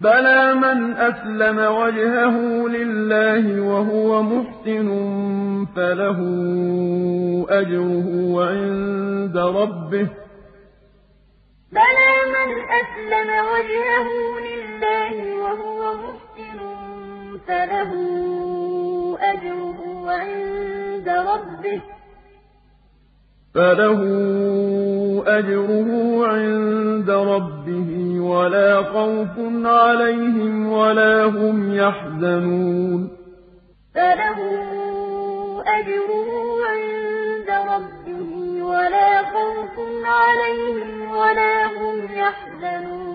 بَلَىٰ مَنْ أَسْلَمَ وَجْهَهُ لِلَّهِ وَهُوَ مُحْسِنٌ فَلَهُ أَجْرُهُ عِندَ رَبِّهِ ۗ بَلَىٰ مَنْ أَسْلَمَ وَجْهَهُ لِلَّهِ وَهُوَ مُحْسِنٌ فَلَهُ أَجْرُهُ عِندَ رَبِّهِ ۗ فَلَهُ أَجْرُهُ عِندَ رَبِّهِ وَلَا خَوْفٌ عَلَيْهِمْ وَلَا هُمْ يَحْزَنُونَ. فَلَهُ أَجْرُهُ عِندَ رَبِّهِ وَلَا خَوْفٌ عَلَيْهِمْ وَلَا هُمْ يَحْزَنُونَ.